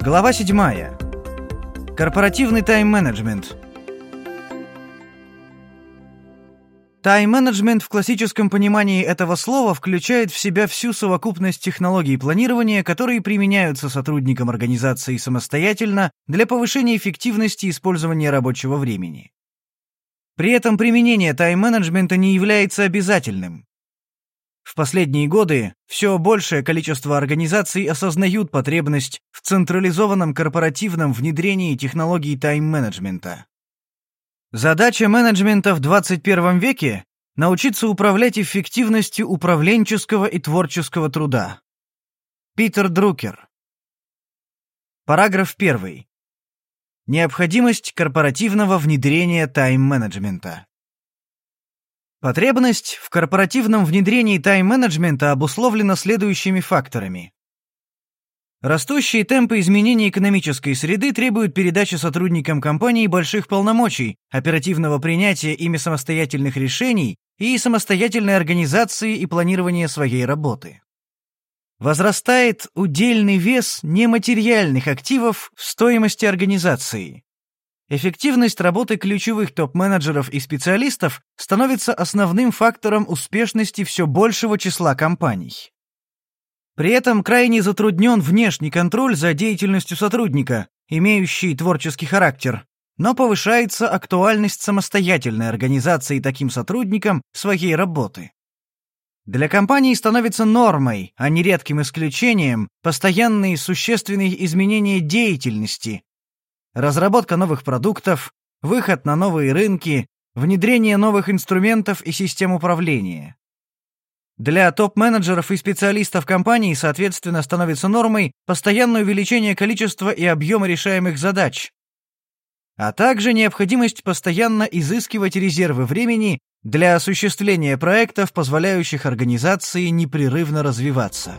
Глава 7. Корпоративный тайм-менеджмент. Тайм-менеджмент в классическом понимании этого слова включает в себя всю совокупность технологий планирования, которые применяются сотрудникам организации самостоятельно для повышения эффективности использования рабочего времени. При этом применение тайм-менеджмента не является обязательным. В последние годы все большее количество организаций осознают потребность в централизованном корпоративном внедрении технологий тайм-менеджмента. Задача менеджмента в 21 веке – научиться управлять эффективностью управленческого и творческого труда. Питер Друкер. Параграф 1. Необходимость корпоративного внедрения тайм-менеджмента. Потребность в корпоративном внедрении тайм-менеджмента обусловлена следующими факторами. Растущие темпы изменения экономической среды требуют передачи сотрудникам компании больших полномочий, оперативного принятия ими самостоятельных решений и самостоятельной организации и планирования своей работы. Возрастает удельный вес нематериальных активов в стоимости организации. Эффективность работы ключевых топ-менеджеров и специалистов становится основным фактором успешности все большего числа компаний. При этом крайне затруднен внешний контроль за деятельностью сотрудника, имеющий творческий характер, но повышается актуальность самостоятельной организации таким сотрудникам своей работы. Для компании становится нормой, а не редким исключением, постоянные существенные изменения деятельности, разработка новых продуктов, выход на новые рынки, внедрение новых инструментов и систем управления. Для топ-менеджеров и специалистов компании, соответственно, становится нормой постоянное увеличение количества и объема решаемых задач, а также необходимость постоянно изыскивать резервы времени для осуществления проектов, позволяющих организации непрерывно развиваться.